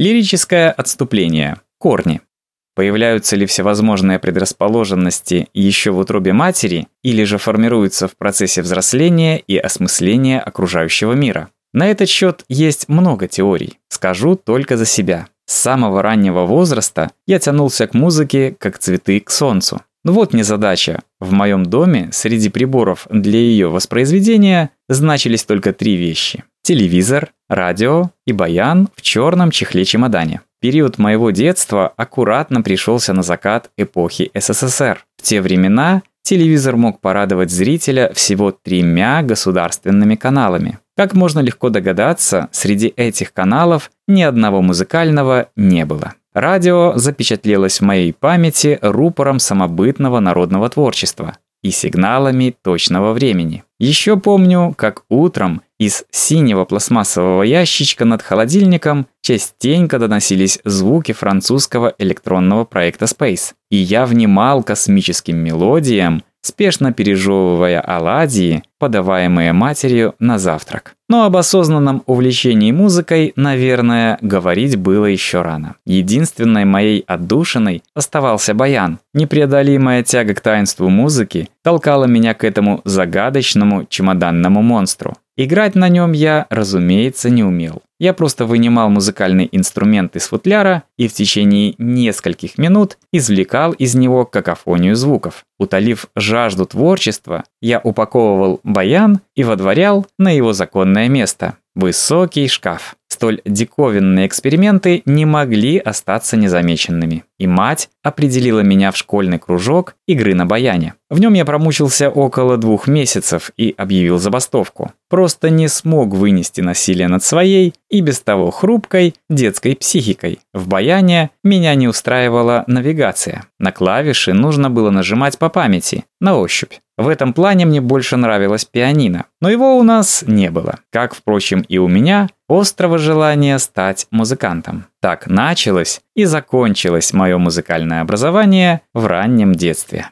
Лирическое отступление. Корни. Появляются ли всевозможные предрасположенности еще в утробе матери, или же формируются в процессе взросления и осмысления окружающего мира? На этот счет есть много теорий. Скажу только за себя. С самого раннего возраста я тянулся к музыке, как цветы к солнцу. Ну вот незадача. В моем доме среди приборов для ее воспроизведения значились только три вещи. Телевизор, радио и баян в черном чехле-чемодане. Период моего детства аккуратно пришелся на закат эпохи СССР. В те времена телевизор мог порадовать зрителя всего тремя государственными каналами. Как можно легко догадаться, среди этих каналов ни одного музыкального не было. Радио запечатлелось в моей памяти рупором самобытного народного творчества и сигналами точного времени. Еще помню, как утром из синего пластмассового ящичка над холодильником частенько доносились звуки французского электронного проекта Space. И я внимал космическим мелодиям, спешно пережевывая оладьи, подаваемые матерью на завтрак. Но об осознанном увлечении музыкой, наверное, говорить было еще рано. Единственной моей отдушиной оставался баян. Непреодолимая тяга к таинству музыки толкала меня к этому загадочному чемоданному монстру. Играть на нем я, разумеется, не умел. Я просто вынимал музыкальный инструмент из футляра и в течение нескольких минут извлекал из него какофонию звуков. Утолив жажду творчества, я упаковывал баян и водворял на его законное место – высокий шкаф. Столь диковинные эксперименты не могли остаться незамеченными. И мать определила меня в школьный кружок игры на баяне. В нем я промучился около двух месяцев и объявил забастовку. Просто не смог вынести насилие над своей и без того хрупкой детской психикой. В баяне меня не устраивала навигация. На клавиши нужно было нажимать по памяти, на ощупь. В этом плане мне больше нравилось пианино, но его у нас не было, как, впрочем, и у меня острого желания стать музыкантом. Так началось и закончилось мое музыкальное образование в раннем детстве.